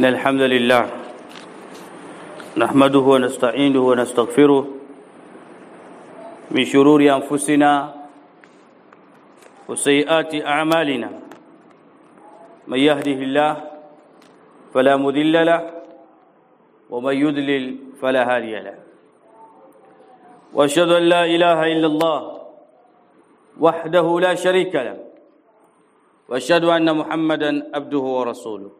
إن الحمد لله نحمده ونستعينه ونستغفره من شرور أنفسنا وسيئات أعمالنا. من يهده الله فلا مذل له ومن يذلل فلا هادي له. وأشهد أن لا إله إلا الله وحده لا شريك له وأشهد أن محمدا عبده ورسوله.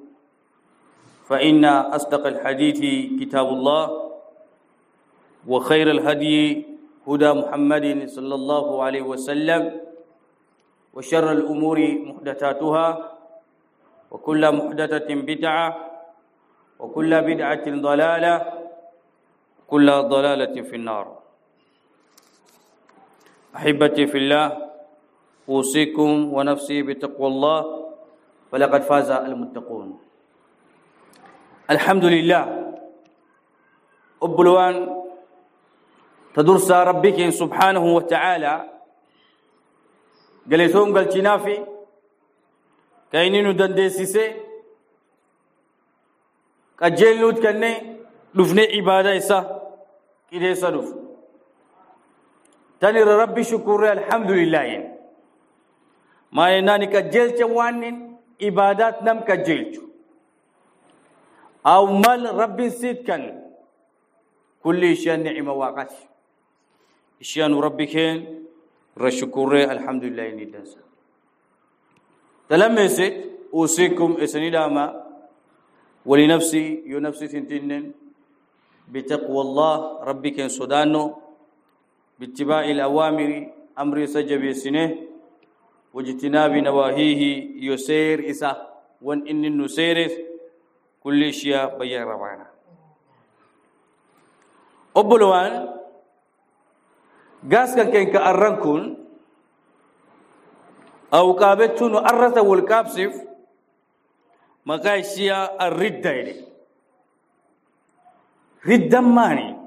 فإن أصدق الحديث كتاب الله وخير الهدي هدى محمد صلى الله عليه وسلم وشر الأمور محدثاتها وكل محدثة بدعة وكل بدعة ضلالة كل ضلالة في النار. أحبتي في الله أوصيكم ونفسي بتقوى الله ولقد فاز المتقون. الحمد لله. أبلوان تدرس ربك سبحانه وتعالى. قلتهم قال تنافي. كاينين دندسيسي قجل نوت كني دفني عبادة إسا. كده دف. تاني ربي شكر الحمد لله. ما يناني كجل وانين عبادات نم كجلتو أو مال رب سيد كان كل شيء نعمة وقت. شيء ربك رشكر. الحمد لله نداس تلمس أوصيكم إسني داما. ولنفسي يو نفسي تنتين بتقوى الله ربك سودانو. باتباع الأوامر أمر سجب سنه. واجتناب نواهيه يسير إسا. وإن إن نسيرس كل شيء بيان روانا أبلوان قاس كان كأرنكون أو كابتون أرث والكابسف مقايشيا الردة إلي ردة ماني.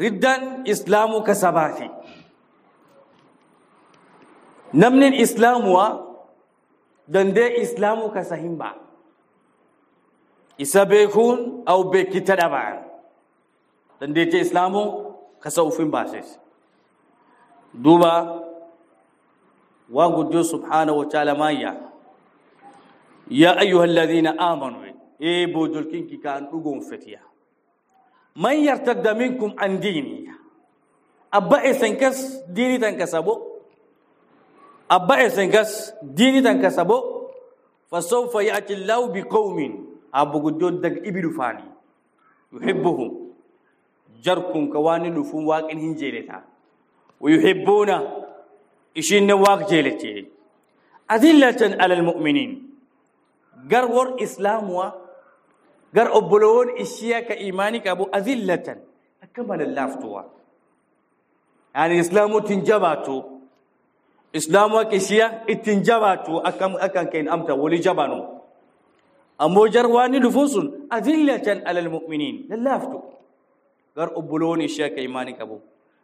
ردة إسلام كسباتي. نمن الإسلام و دندي إسلام كسهمبا. Isa beekuun au beekita dhabaan dandeettii islaamuu kasa ufin baases duuba waan guddoo subhaanahu wa ta'ala maayya yaa ayyuha alladhiina aamanuu ee boojolkinki kaan dhugoonfetiya man yartadda minkum an diiniya abba esen kas diini tan kasabo abba esen kas diini tan kasabo fasawfa ya'ti allahu biqawmin abu guddoon dag ibidu faani yuhibbuhum jarkun ka waani dhufun waaqin hin jeeleta wayuhibbuuna ishinne waaq jeelete adillatan ala almu'miniin gar wor islaamuwa gar obbolowoon ishiya ka imaani qabu adillatan akka malallaaftuwa yani islaamu ittin jabaatu islaamu akka ishiya ittin jabaatu akkan keen amta wali jabanu ammoo jarwaani dhufuun sun adillatan alal mu'miniin lallaaftu gar obboloon ishee akka imaanii qabu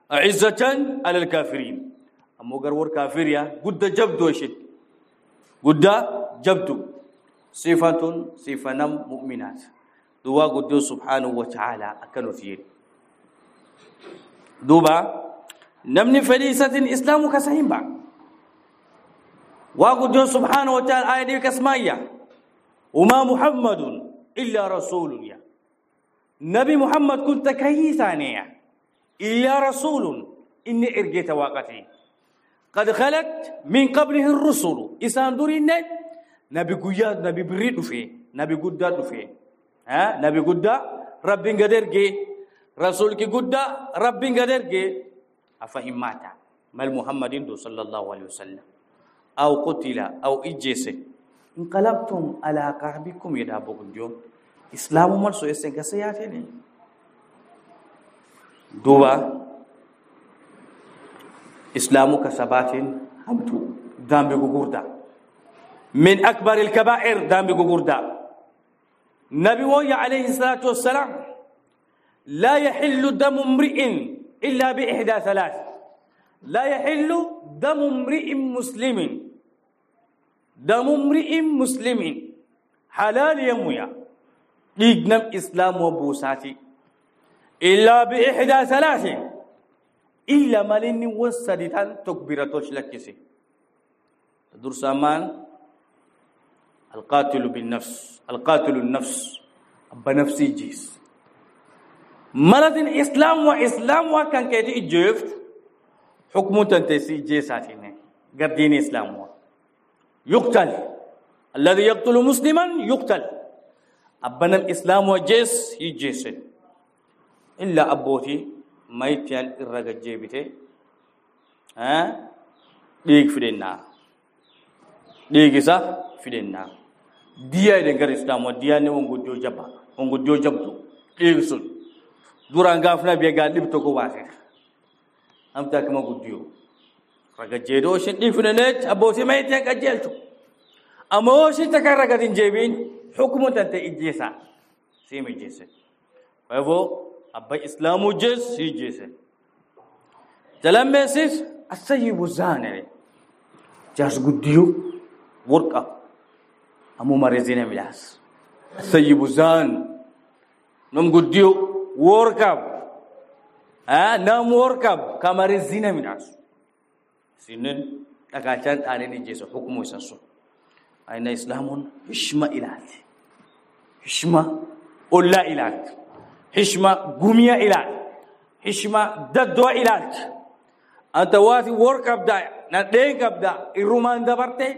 a'izzatan alal kaafiriin ammoo gar war kaafiriya gudda jabdu ishee gudda jabdu sifatun sifanam mu'minaat duwaa guddoo subhaanahu wa ta'ala akka nuti jedhu duuba namni fedhii isatiin islaamu kasa hin ba'a waa guddoo subhaanahu wa ta'ala ayadii kasmaayyaa وما محمد إلا رسول يا. نبي محمد كنت كيسانيا إلا رسول إني إرجيت واقتي. قد خلت من قبله الرسل. إسان دورين نبي قياد نبي بريد في نبي قداد في ها؟ نبي قدا رب قدر جي. رسول كي قدا رب قدر جي. أفهم ماتا. مال محمد صلى الله عليه وسلم. أو قتل أو إجيسه. انقلبتم على قعبكم يدا بوجو إسلام مر سو يسن كسياتي ني دوبا اسلام كسبات همتو. دامبي غوردا. من أكبر الكبائر دامبي غوردا. نبي عليه الصلاة والسلام. لا يحل دم امرئ إلا بإحدى ثلاث. لا يحل دم امرئ مسلم. دم امرئ مسلم. حلال يمويا ديغنم إسلام وبوساتي. إلا بإحدى ثلاث. إلا مالين وسدتان تكبيرتوش لكسي درسامان القاتل بالنفس. القاتل النفس. بنفسي جيس. مرض الاسلام وإسلام وكان كيدي جيفت حكم تنتسي جيساتين غير دين إسلام yuqtal alladhi yaqtulu musliman yuqtal abbanam islaamoo jees hijjeesse illaa abbootii mayittiyaan irra gajjeebite dhiig fidennaa dhiigisa fidennaa diyaa eden gara islaamoo diyaanne wongoddoo jabba wongoddoo jabdu dhiig sun duraan gaafna biya gaa dhib tokko baate amta akkama guddiyo Ragajjeedoo ishiin dhiifneleetti abbootii mayittee qajeelchu. Ammoo ishiin takka ragad hin jeebiin hukumu tante ijjeesa. Siim ijjeese. Fayyaboo abbay islaamuu jees si ijjeese. Jalammeessiif asayyibu zaanere. Jaasguddiyoo warqa. Ammoo mareezina milaas. Asayyibu zaan. Nam guddiyoo warqab. Nam warqab kamareezina milaas. Sinin ɗagachan ɗaneni jeso hukumu isan so ayna islamun hishma ilati hishma olla ilati hishma gumiya ilati hishma daddowa ilati anta wati wor kabda na ɗen kabda iruman dabarte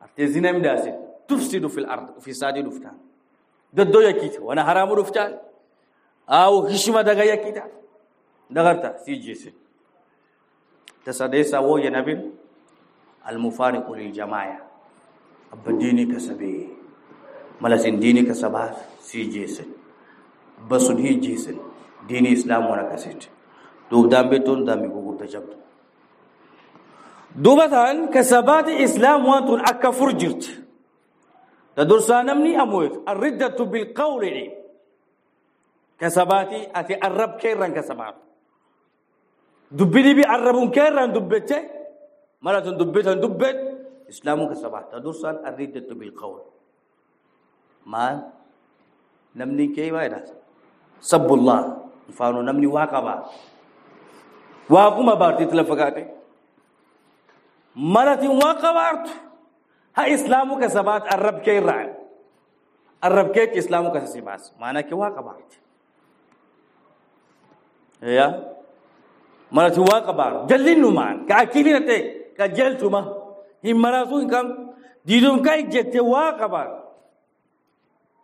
arte zinami dasi tufsidu fil ard fi sadi duftan daddo yakita wana haramu duftan aw hishma daga yakita dagarta si jese tasadesa wo ya nabin al mufariqu lil jamaa abba dini kasabe malasin dini kasaba si jese basun jese dini islam wana kaset do dambe ton dambe gugu tajabtu dubatan kasabat islam wantun akka furjirt تدرسانمني أموت الردة بالقول كسباتي أتي الرب كيران كسبات دبني بي عربون كيران دبته مرة دبته دبت إسلام كسبات تدرسان الردة بالقول ما نمني كي وايدا سب الله. فانو نمني واقبا واقما بارتي تلفقاتي. مرة واقبارت ها إسلام كسبات الرب كيران الرب كيك إسلام كسبات معنى كي واقبارت يا؟ مرة واقبار جلين نمان كأكيد نتى كجلتما هم مراتو كم ديدوم كاي جت واقبار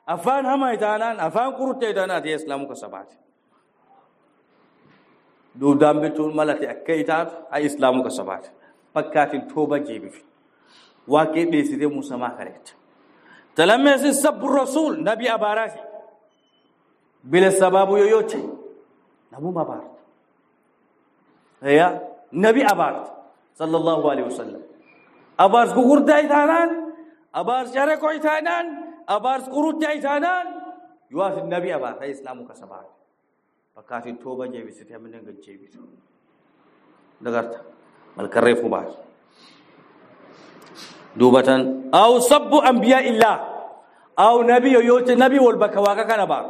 afaan hama itaanaan afaan qurutte itaanaati islaamu ka sabaati duudaan bituun malate akka itaatu ha islaamu ka sabaati fakkaatiin tooba jeebifi waaqee dheessitee musamaa kareetta talammeesi sabbu rasuul nabi abaaraati bila sababu yoyote nabuma abaarta ya nabi abaarta sallallahu alaihi wasallam abaars gugurdaa itaanaan abaars jarekoo itaanaan أبارس قروت جايتانان يواف النبي أبار هاي إسلام كسبان فكافي توبة جيبي ستي من نجد جيبي. دغرت بل كريف مبار دوبة. أو سب أنبياء الله. أو نبي يوت نبي والبكواكا كان بار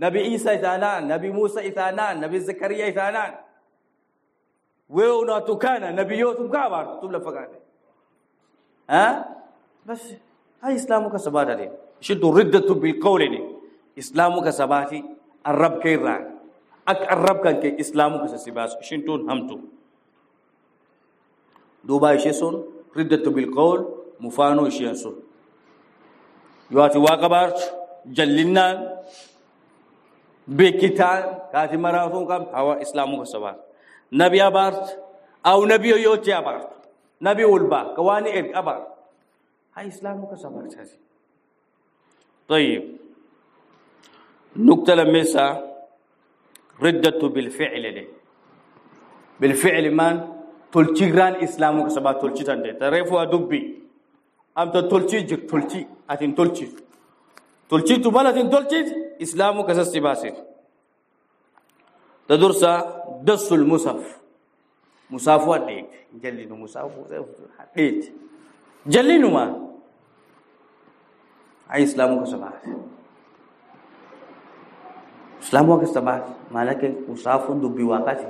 نبي عيسى إثانان نبي موسى إثانان نبي زكريا إثانان ويونا تكانا نبي يوتم كابار تبلا فقاني ها بس هاي إسلامك سباتي شد ردة بالقول إسلامك سباتي الرب كيرا أك الرب كان كي إسلامك سباس شنتون همتو دوبا يشيسون ردة بالقول مفانو يشيسون يواتي واقبارت جلنان بكتان كاتي مرافون كم هوا إسلامك سبات نبي أبارت أو نبي يوتي أبارت نبي ولبا كواني إرك أبارت هاي إسلامك سبق ساسي. طيب. نقطة لمسا ردة بالفعل لي بالفعل من؟ تلتيغران إسلامك سبق تلتي تندي. تريفوا دبي أم تلتي جر تلتي أتين تلتي تلتي تبالا تين تلتي إسلامك سسي باسي تدرس دس المصف مصاف وديك جلين مصاف وديك جلين ما اي اسلام كسبا اسلام كسبا مالك مصاف دبي وقتي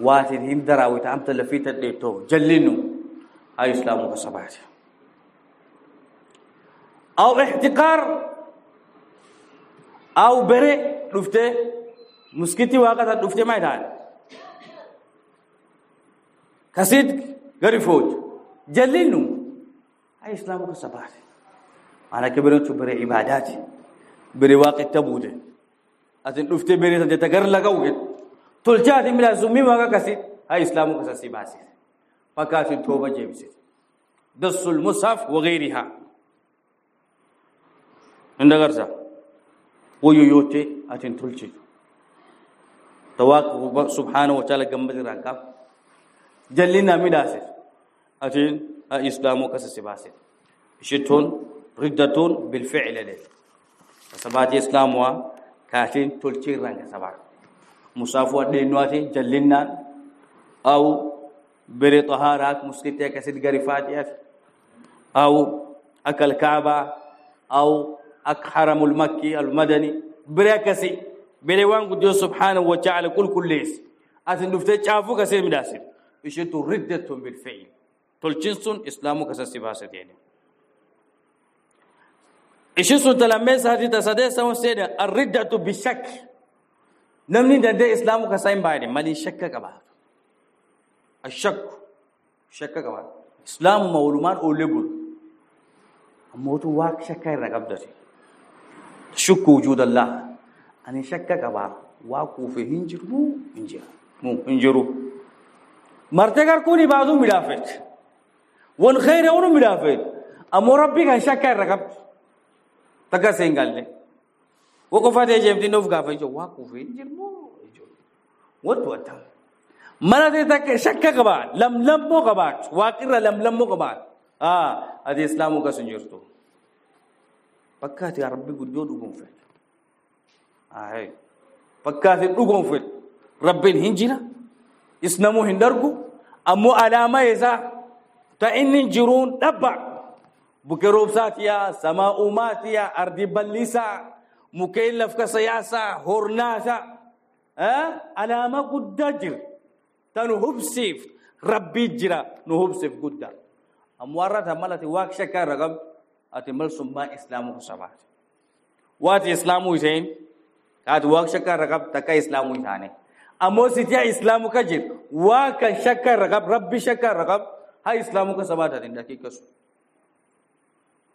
واتي هند راوي تام تلفيت ديتو جلين اي اسلام كسبا أو احتقار أو بره دفته ihtiqar aw bere dufte muskiti wakata dufte maidan kasid gari foj jallinu هاي إسلامك سبات أنا كبرت بري عباداتي بري واقع تبودة أتن أفتي بري تتكر لك وقت تلجات من الزمي ما كسي هاي إسلامك سباسي فكات التوبة جيبسي دس المصحف وغيرها عند غرزة ويويوتي أتن تلجي تواق سبحانه وتعالى جنب الرقاب جلنا مداسر أتن إسلامه كسس باسد شتون ردتون بالفعل له سبات إسلام وا كاتين تلتشي رانك سبات مسافو دينواتي جلنا أو بري طهارات مسكتة كسد غريفات أو أكل كعبة أو أك حرم المكي المدني بري وان قد سبحانه وتعالى كل كل ليس أتن دفتة شافو كسي مداسب يشتو ردة بالفعل tolchin sun islamu kasasti baasat yani ishi sun talammesa hati tasade samu seda arriddatu bishak namni dande islamu kasain baade mali shakka qaba ashak shakka qaba islamu mawluman olebul amotu waq shakka irra qabdati shukku wujud allah ani shakka qaba waqu fi hinjiru hinjiru mu hinjiru martegar kuni baadu midafet ون خير ون مدافع أمو ربي كان شكر ركب تكا سينغال لي وقفات يجيب دي نوف غافي جو واقو في جرمو وات وات mana dai ta shakka gaba lam lam mo gaba waqira lam lam mo gaba ah adi islamu ka sunjurto pakkati rabbi guddo dugon fe ay pakkati dugon fe rabbin hinjina. Isnamu hindargu. Ammo alama yasa تأني جرون دبع بكروب ساتيا سماء ماتيا أرض بلسا مكيلف كسياسة هورناسا أه؟ على ما قد جر تنو هبسيف ربي جرا نو هبسيف قد أموارات مالتي واك شكا رقب أتمل سمى إسلام خصبات وات إسلام وزين كاد واك شكا رقب تكا إسلام وزاني أمو سيتيا إسلام كجر واك شكا رقب ربي شكا رقب haa islaamu ka sabaatatin daqiiqa sun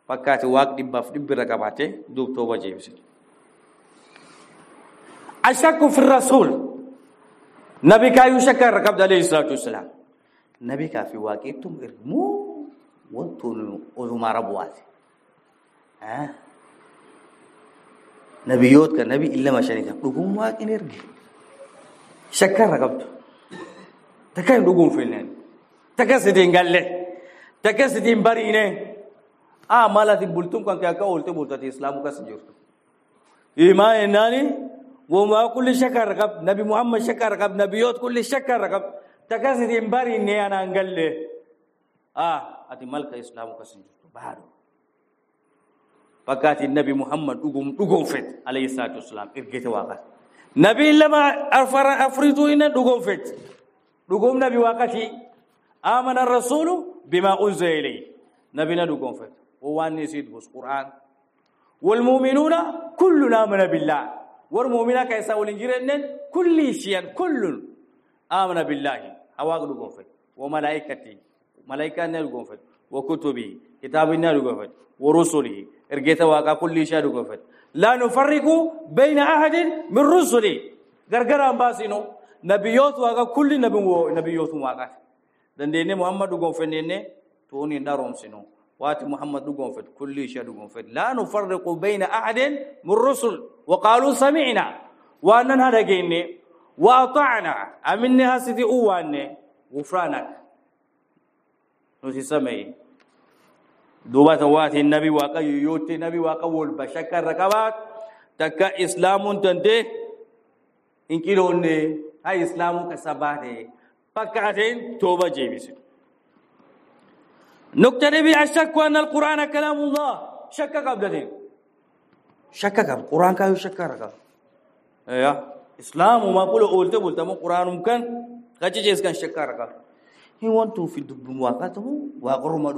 fakkaate waaq dhibbaaf dhibbirra qabaate duub tooba jeebise ashakku fi rasuul nabi kaayuu shakka irra qabda alayhi salaatu wasalaam nabi kaa fi waaqeettum ergmoo wantoon نبيوت كنبي إلا ما شريك. دغوم واقين يرغي شكر رغبت تكاي دغوم فيلن تكاسدين قال تكاسدين برينة. آه مالاتي بولتم كان كاولت بولت الاسلام كسجور ايمان اناني وما كل شكر رغب نبي محمد شكر رغب نبيوت كل شكر رغب تكاسدين برينة أنا قال آه أتي ملك الاسلام كسجور بارو kas jirtu baado fakkaati nabi muhammad dhugum dhugonfet alayhi salaatu wasalaam ergete waaqat nabi lama afrituu inna dhugonfet dhugum nabi waaqati آمن الرسول بما أنزل إليه. نبينا دوكم فت. ووان نسيد بس قرآن. والمؤمنون كلنا آمن بالله. والمؤمنة كيسا ولنجرن كل شيء كل آمن بالله. أواق دوكم فت. وملائكته ملائكة دوكم فت. وكتبه kitaabinaa dhugafadhi warusulihi ergeeta waaqaa kulli ishaa dhugafadhi laa nufarriqu bayna ahadin min rusuli gargaraan baasinu nabiyyoota waaqaa kulli nabiyyoota waaqaati dandeenye muhammad dhugonfenneenye tuun hin dharoomsinu waati muhammad dhugonfed kulli ishaa dhugonfed laa nufarriqu bayna ahadin min rusul waqaaluu samicnaa waanan hadhageenye waaxacnaa aminne hasiti uwaanne gufraanaka nuti sameeye دوبا تواتي النبي واقع يوتي النبي واقع والبشكر ركبات تكا إسلام تنتي إن كيلوني هاي إسلام كسباتي. فكاتين توبة جيبسي نقتدي الشك أن القرآن كلام الله. شك قبل ذلك شك قبل. القرآن كايو شك رقم يا إسلام وما قولوا قلت قلت ما قرآن ممكن. كذي جيس كان شك رقم هي وانتو في دب مواقعته واقر ما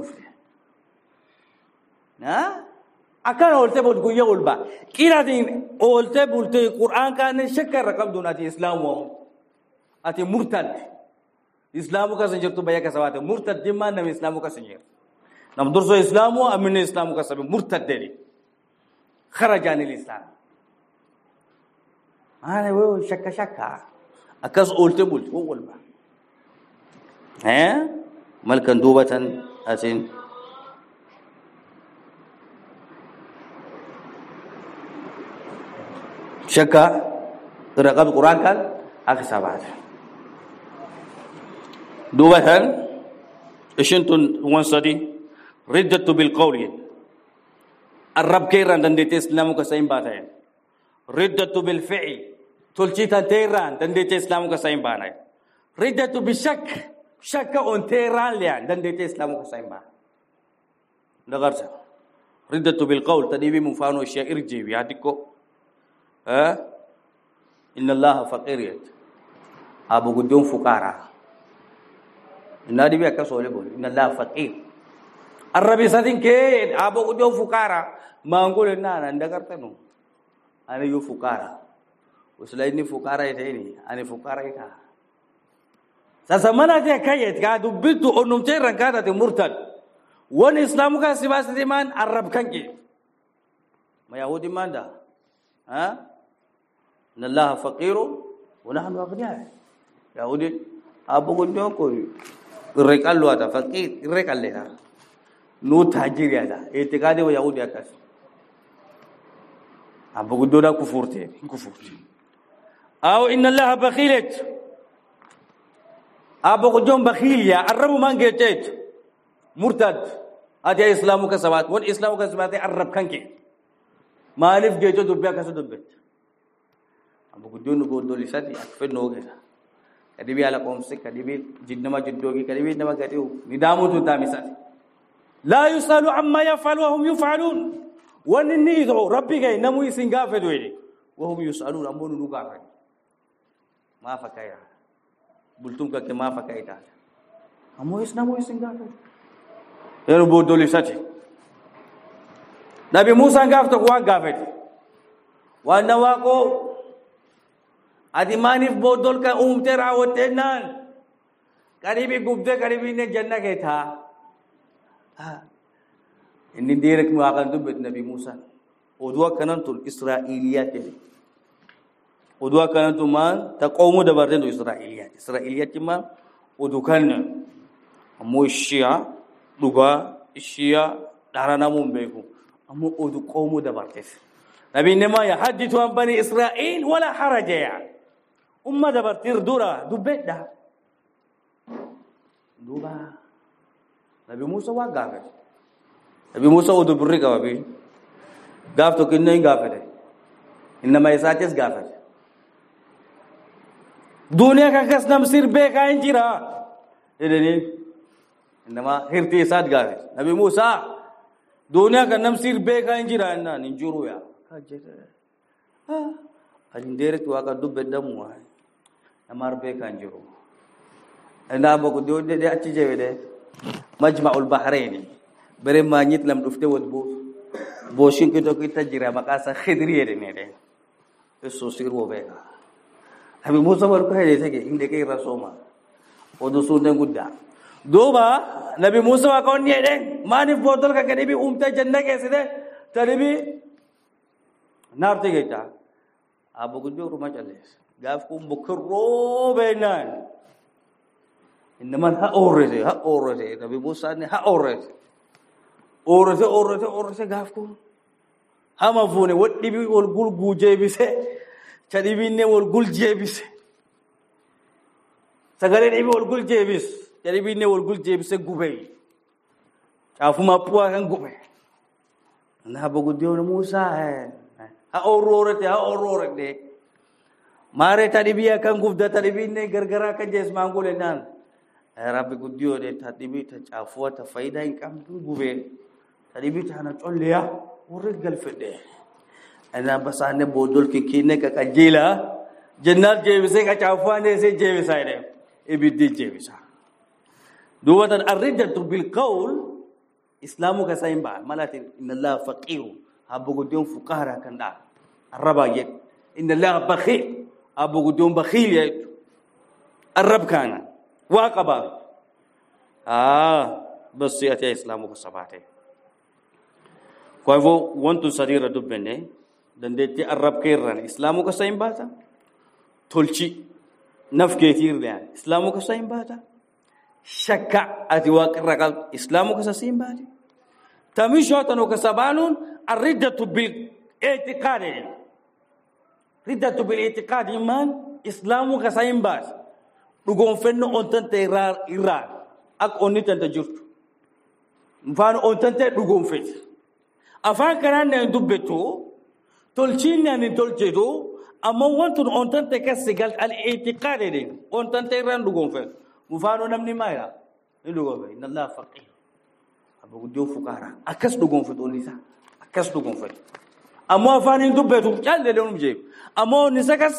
نا akan olte bol gunya ulba kira din olte bulte qur'an kan shakkar rakam dunati islam wa ati murtad islamu ka sanjirtu baya ka sawata murtad dimma nam islamu ka sanjir nam durso islamu amin islamu ka sabi murtad deli kharaja anil islam ana wo shakka shakka akas olte bul wo walba asin shakka raqab qur'an kan aka sabata دوبة إشنتون وانصدي ردت بالقول. الرب كيران دندت إسلام كسين باتين ردت بالفعل. تلشيتا تيران دندت إسلام كسين باتين ردت بالشك. شك أن تيران ليان دندت إسلام كسين باتين نغرت ردت بالقول تديبي مفانو الشيء ارجي بيادكو ها إن الله فقير أبو قدوم فقارا nadi be kasole bol inna la faqir arabi sadin ke abo ujo fukara mangole nana ndagarta no ani yo fukara uslaini fukara ite ini ani fukara ita sasa mana je kayet ga dubbitu onum teran kada te murtad wani islamu ka sibas man arab kanke ma yahudi manda ha إن الله فقير ونحن أغنياء. يهودي أبو نكو ريكال لو فقير ريكال لنا نو تاجر يا اعتقاد يهودي اكاس أبو دودا كفرتي كفرتي أو إن الله بخيلت. أبو جون بخيل يا الرب ما جيتت مرتد. ادي إسلامك سبات وان اسلامك سبات الرب كانك مالف جيتو دوبيا كسو malif geto dubbe ka dubbe abu gudon go dolisati akfe no gesa kadibi ala qomse kadibi jinnama jiddogi kadibi nama gatiu nidamu tu tamisati la yusalu amma yafalu wa hum yufalun wanni do rabbi gay namu isinga fedo ede wa hum yusalun ambonu nuga fa ma fakaya bultum ka ke ma fakaya ta amo is namu isinga fedo ero bodoli sati nabi musa ngafta ko ngafet wa nawako adi manif bodol ka umte rawote nan karibi gubde karibi ne janna ke tha inni direk mu akan tu bet nabi musa odwa kanan tul israiliyat ni odwa kanan tu man ta qawmu da barden tu israiliyat israiliyat ma odukan mo shia duga shia darana mum beku amu odu qawmu da umma dabartir dura dubbedha duba nabi musa wa gafe nabi musa o dubri ka babi gaf to kinne gafe inma isates gafe dunia ka kas nam sir be ka injira edeni inma hirti sad gafe nabi musa dunia ka nam sir be ka injira inna ninjuru ya ka jere ah ajindere tu aka dubbe damu ai amar be kanjuru enda bogo do de de acci jewe de majma'ul bahrain bere ma nyit lam dufte wot bo bo shinki to kita jira makasa khidri de ne de eso sir wo be abi musa war ko hede tege inde ke rasoma o do sunde gudda do ba nabi musa wa kon ne de mani botol ka kadi bi umta janna ke side tadi bi narte geta abu gudu rumah chales mukarroo beenaan innaman ha oorrete ha oorrete nabi muusaan ha oorrete oorrate oorrate oorrate gaaf kun hama fuune wal dhibi wal gulguu jeebise cha dhibinne wal gul jeebise sagalee dhibi wal gul jeebis cha dhibinne wal gul jeebise gube caafuma puwaa kan gube na muusaa ha oorroorate ha oorroorate Maaree tadhibii akkan gubdata dhibiinne gargaraa akka jees maangoo lennaan. Eh, Rabbi guddiyoo dee tadhibii ta caafuwa ta faayidaa hin qabdu gubee tadhibii taana colleeyaa warri ah. galfedhe. Eh, Anaan basaanne boodol kikkiinne qaqajjiila ah. jennaat jeebisee qacaafuwaan deesee jeebisaa jedhee ibiddi jeebisa. Duubatan arriddattu bilqawul islaamu kasaa hin ba'an malaatiin inna laa faqiiru habba guddiyoon fuqaaraa kan dha'a arrabaa jedhu inna laa baqiiru. Guddiyoon bakhiil jedhu arrab kaana waa qabaa aa bas si'atee islaamu ka sabaatee Kwa hivyo wantu sadira dubbenne dandeetti arrab keerran islaamu kasa hin baata tolchi naf keetiirraan islaamu kasa hin baata shakka ati waaqirra qabdu islaamu kasa si hin kasa arriddatu bil إيمان إسلام كسايم باس دغون فن أنتن تيرار إيران أك أوني تنتجرت مفان أنتن تدغون فيت afaan kanaan na dubbetu tolchiinaan hin tolchitu amma wantun ontante kasi gal al-i'tiqaad edin ontante irraan dhugoonfe mufaanoo namni maaya ni dhugoonfe inna allaha faqir abba guddoo fuqaara akkas dhugoonfetu onni isaa akkas dhugoonfetu ammoo afaan hin dubbetu caallee onni jeebu ammoo onni isa kas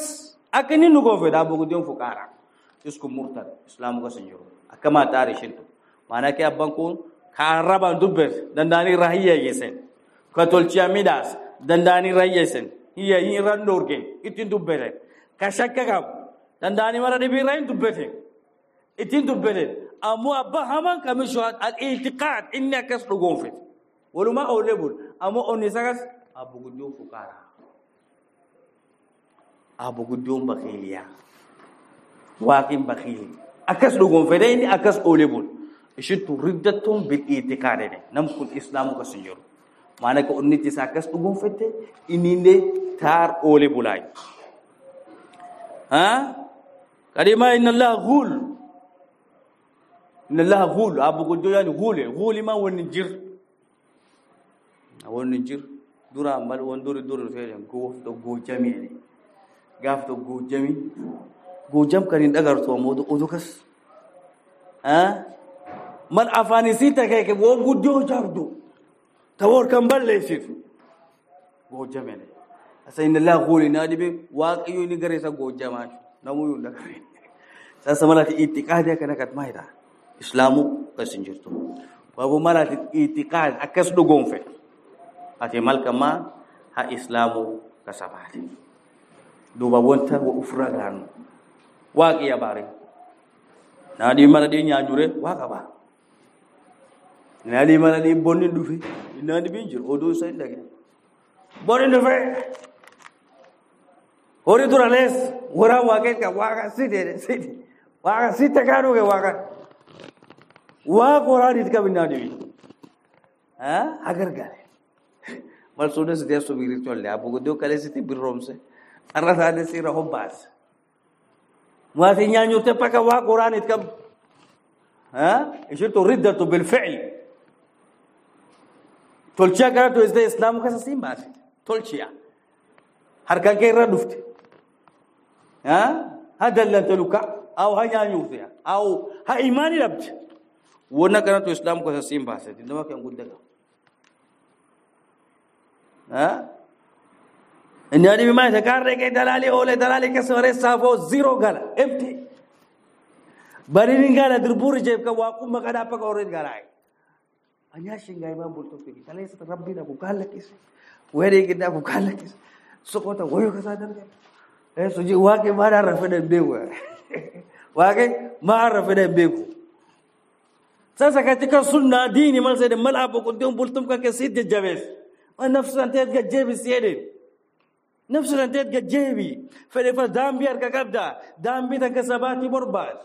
akka inni dhugoonfetu abba guddoo fuqaara isku murtan islaamu kas hin jiru akkamaa xaari ishintu maanaa kee abban kun kaan rabaan dubbete danda'anii irraa hiyyeeyyeesen katolchiya midaas danda'anii rayyeessan hiyya hin irraan dhoorge ittiin dubbeten ka qabu danda'anii mara dhibii irraa hin dubbeten ittiin dubbeten ammoo abbaa hamaan kamishu al-i'tiqaad inni akkas dhugoonfete walumaa oolee bul ammoo onni isa kas abbu guddoon abbu guddoon bakiiliyaa waaqin bakiili akkas dhugoonfete inni akkas oolee bul ishittu riddattuun bil-i'tiqaad jedhe nam kun islaamu kas hin jiru maana ka onniti isaa akkas dhugoonfatte innillee taar oole bulaay kadimaa inna allaha guul inna allaha guul abbu guddoo yaani guule guulimaa wanni jir wanni jir dura mal wan duri duri fere goofto goojamee gaafto goojami goojam kan hin dhagartu ammoo odu kas mal afaanisii takee woo guddoo jabdu tawar kan balleessif goojamene asa inna laa guuli naa dhibe waaqayyo ni gara isa goojamaa namuu yunda gare sasa malati itiqaadi akkana kat maayida islaamu kas hin jirtu wabu malati itiqaad akkas dhugoonfe ati malkamaa ha islaamu kasabaate duuba wanta wa ufra gaanu waaqi yabaare naa dhibe mala dhii nyaanyure waaqa baa Nali mana ni bonni dufe ina ni binjir odo sai daga bonni dufe hori dura les wara wake ka waka site site waka site kanu ke waka wa qora dit ka binna dibi ha agar gale mal sudah sedia spiritual ya abu godo kale siti birrom se arra sade sira hobbas muati nyanyu te paka wa qora dit ka ha ishtu riddatu bil fi'l tolchiya gara to isda islamu kasa sin baase tolchiya harka kee irra dhufte ha dallante luka aw ha nyaanyuute aw ha imaani dhabde wonna kana to islamu kasa sin baase nama kan guddaga zero gala empty bari ni gala dirburi je ka waqum kada pa ka ore gala ai anyashin ga imam bulto fili kala yasa rabbi da ku kala kis were gida ku kala kis so kota wayo kaza dan eh so ji wake ma da rafa da bewa wake ma rafa da beku sasa katika sunna dini mal sai da mal abu kun dun bultum ka ke sidda jabes wa nafsu an tayat ga jebi siyede nafsu an tayat ga jebi fere fa dambiyar ka kabda dambi ta kasabati borbas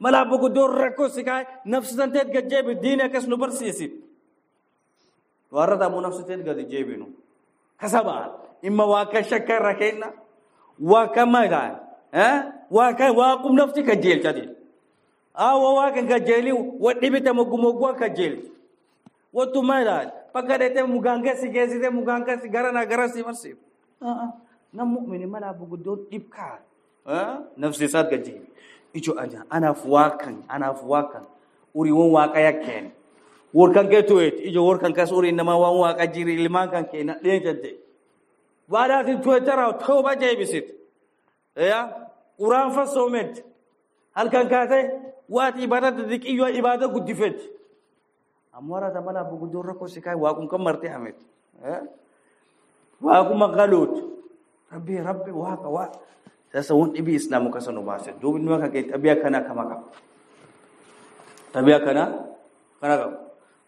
mala bugu dor rako sikai nafsu tan tet gajjebi dina kas no barsisit warra mu nafsiteen gadi jeebinu kasaba imma waa ka shakka irra kenna waa ka maydaan waa ka waa qum nafti ka jeelchati awa waa kan ka jeeli wa dhibita mogumogwa ka jeelti wattu maydaan bakka dheete mugaangasi geessite mugaangasi garana garasi marsiif nam mu'mini mala buguddoon dhibkaa nafsi isaat gajjeeli ijo aja anaaf waa kan anaaf waa kan uriiwwan waaqayya keene warkan kee tu'eet ijo warkan kas urii nama waan waaqa jiri ilmaan kan keena dheenjante baadaatin tu'etara tooba jeebisit ya quraan fassoomet halkan kaate waat ibaadata diqiyyoo ibaada guddifet ammoo warata mala buguddoon rakkoo si kaay waaqum waaquma qaluut rabbi rabbi waaqa waa sasa won dhibii islaamu kasa nu baase duubi nima kan kee xabiyaa kana kama qaba xabiyaa kana kana qaba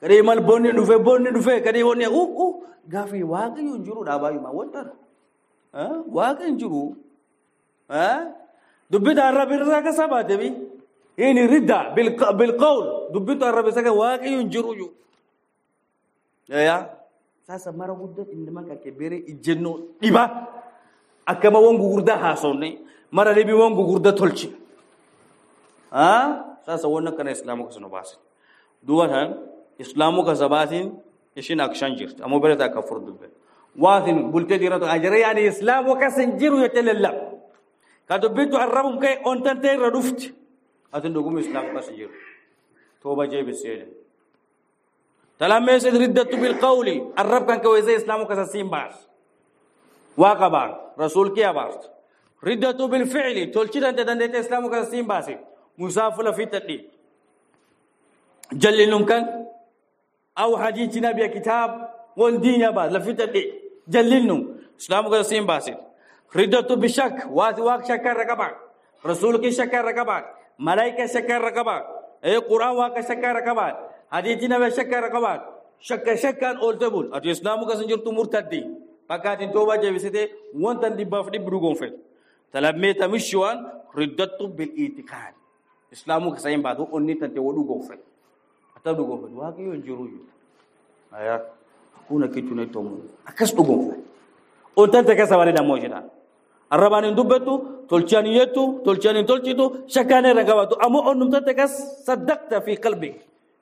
kadii mal bonni dhufe bonni dhufe kadii wonni u u gaafi waaqayyo hin jiru dhaabaayuma wanta waaqa hin jiru dubbita arrabi irraa kasa baate bi ini ridda bilqawl dubbita arrabi isa kan waaqayyo hin jiru yu ya sasa mara guddaa indima kan kee bere ijjennoo dhiba akkama won gugurdaa haasofne mara libi won gugurdaa tolchi sasa wannan kana islamu ka sunu baase duwatan islamu ka sabatin ishin akshan jirt amo bere ta kafur dubbe watin bulte diratu ajra yani islamu ka sanjiru yatalalla ka dubbitu arabum kay on tante radufti atin dugum islamu ka sanjiru toba je bisele تلاميذ ردت بالقول. الرب كان كويزي اسلامك سسين باس واقبا رسول كي باس ردت بالفعل. تولشي أنت؟ دندت اسلامك سسين باس مسافل في تدي جللن كان. أو حديث نبي كتاب. والدين باس لفي تدي جللن اسلامك سسين باس ردت بشك. واث واق شك ركبا رسول كي شك ركبا ملائكة شك ركبا اي قرآن واق شك ركبا hadiitiin nama shakka irra qabaat shakka shakkaan oolte bul ati islaamu kasan jirtu murtaddi fakkaatiin toobaa jeebisite wanta dhibbaaf dhibbi dhugoonfete talammee tamishiwaan riddattu bil itiqaad islaamu kasa hin baatu onni tante wo dhugoonfete ata dhugoonfete waaqayyo hin jiru iyyuu aya hakuna kitu ne tomu akkas dhugoonfete on tante kasa bare dammoo jedhaan arrabaan hin dubbettu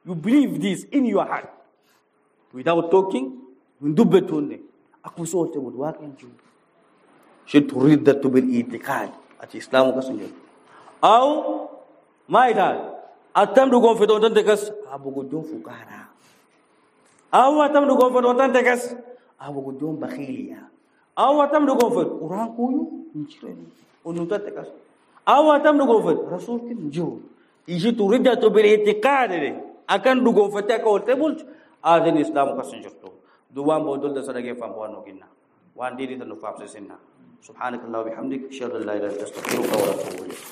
You believe this in your heart. Without talking, من دبتون أكو صوت تقول واقع نجوم. شد تريد بالإعتقاد أتي إسلام كسنجر أو ما يدال أتم دقون في دون تكس. أبو قدوم فقارا أو أتم دقون في دون تكس. أبو قدوم بخيليا أو أتم دقون في قرآن كويو؟ نجرين. ونوتا تكس. أو أتم دقون في رسول كنجو يجي تريد بالإعتقاد akan dhugoonfattee akka oolte bulchu aadaan islaamu kas hin jirtu duwwaan booddolda isa dhageeffan bu'aan oginna waan diinii tan nuuf faabsisinna subhaanaka allah bihamdik ashhadu an laa ilaaha illa anta astaghfiruka wa atuubu ilayk